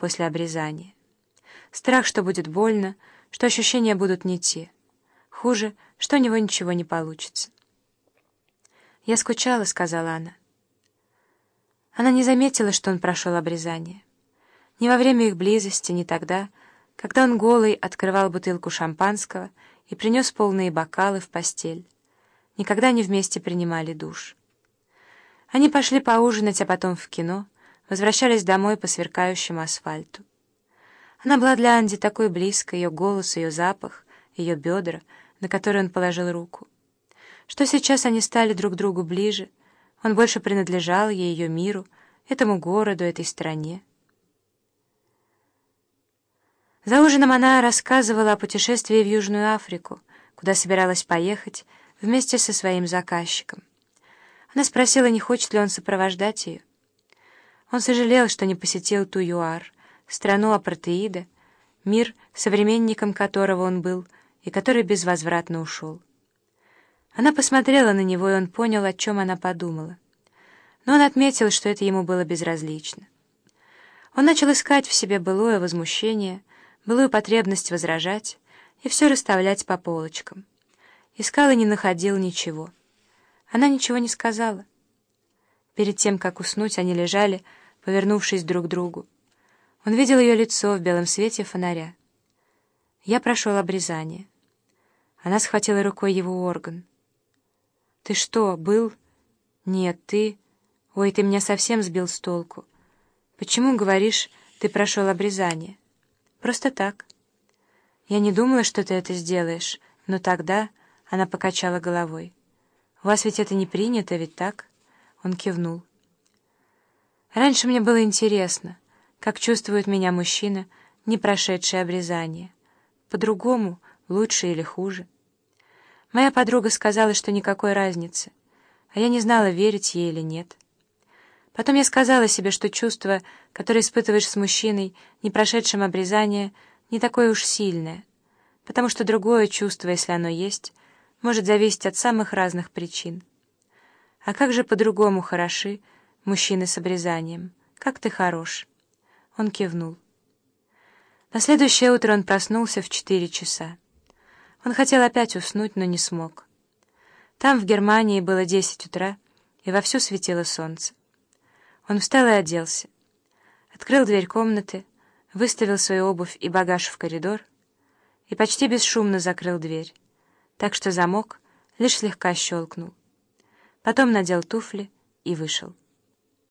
после обрезания. Страх, что будет больно, что ощущения будут не те. Хуже, что у него ничего не получится. «Я скучала», — сказала она. Она не заметила, что он прошел обрезание. Ни во время их близости, ни тогда, когда он голый открывал бутылку шампанского и принес полные бокалы в постель. Никогда они вместе принимали душ. Они пошли поужинать, а потом в кино, возвращались домой по сверкающему асфальту. Она была для Анди такой близко, ее голос, ее запах, ее бедра, на которые он положил руку. Что сейчас они стали друг другу ближе, он больше принадлежал ей, ее миру, этому городу, этой стране. За ужином она рассказывала о путешествии в Южную Африку, куда собиралась поехать вместе со своим заказчиком. Она спросила, не хочет ли он сопровождать ее. Он сожалел, что не посетил Туюар, страну апартеида, мир, современником которого он был и который безвозвратно ушел. Она посмотрела на него, и он понял, о чем она подумала. Но он отметил, что это ему было безразлично. Он начал искать в себе былое возмущение, былую потребность возражать и все расставлять по полочкам. Искал и не находил ничего. Она ничего не сказала. Перед тем, как уснуть, они лежали, повернувшись друг к другу. Он видел ее лицо в белом свете фонаря. Я прошел обрезание. Она схватила рукой его орган. «Ты что, был?» «Нет, ты...» «Ой, ты меня совсем сбил с толку. Почему, говоришь, ты прошел обрезание?» «Просто так». «Я не думала, что ты это сделаешь, но тогда...» Она покачала головой. «У вас ведь это не принято, ведь так?» Он кивнул. «Раньше мне было интересно, как чувствует меня мужчина, не прошедший обрезание. По-другому, лучше или хуже. Моя подруга сказала, что никакой разницы, а я не знала, верить ей или нет. Потом я сказала себе, что чувство, которое испытываешь с мужчиной, не прошедшим обрезание, не такое уж сильное, потому что другое чувство, если оно есть, может зависеть от самых разных причин. А как же по-другому хороши мужчины с обрезанием? Как ты хорош!» Он кивнул. На следующее утро он проснулся в четыре часа. Он хотел опять уснуть, но не смог. Там, в Германии, было десять утра, и вовсю светило солнце. Он встал и оделся. Открыл дверь комнаты, выставил свою обувь и багаж в коридор и почти бесшумно закрыл дверь, так что замок лишь слегка щелкнул. Потом надел туфли и вышел.